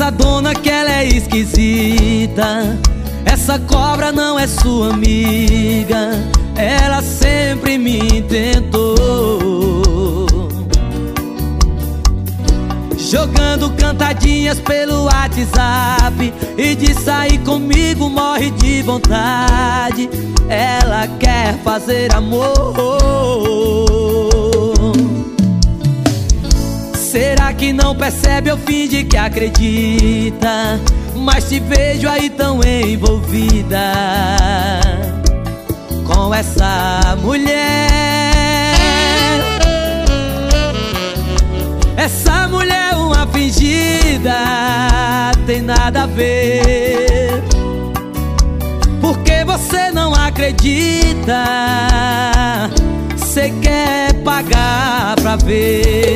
Essa dona que ela é esquisita. Essa cobra não é sua amiga. Ela sempre me tentou. Jogando cantadinhas pelo WhatsApp E de sair comigo morre de vontade Ela quer fazer amor que não percebe ou finge que acredita? Mas te vejo aí tão envolvida Com essa mulher. Essa mulher é uma fingida Tem nada a ver. Porque você não acredita Você quer pagar pra ver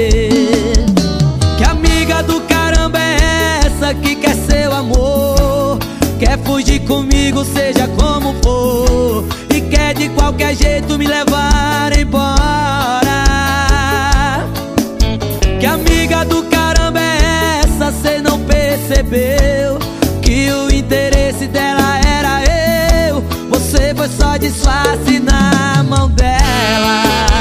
fugir comigo, seja como for. E quer de qualquer jeito me levar embora. Que amiga do caramba é essa, cê não percebeu Que o interesse dela era eu? Você foi só disfarce na mão dela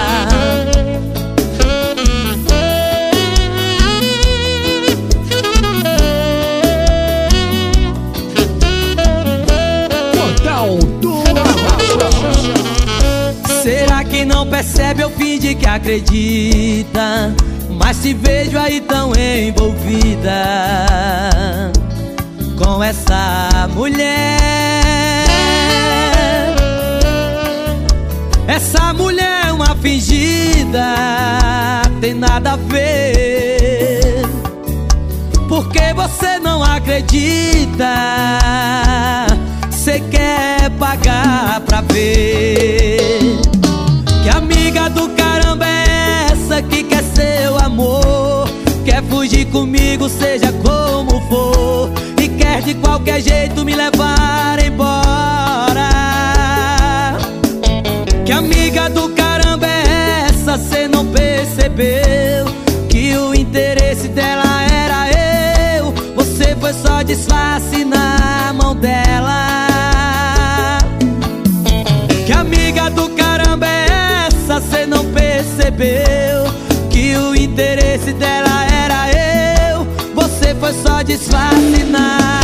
não percebe ou finge que acredita? Mas te vejo aí tão envolvida Com essa mulher. Essa mulher é uma fingida Tem nada a ver. Porque você não acredita? Você quer pagar pra ver que amiga do caramba é essa que quer seu amor? Quer fugir comigo, seja como for E quer de qualquer jeito me levar embora Que amiga do caramba é essa, cê não percebeu Que o interesse dela era eu Você foi só disfarce percebeu Que o interesse dela era eu. Você foi só disfarce na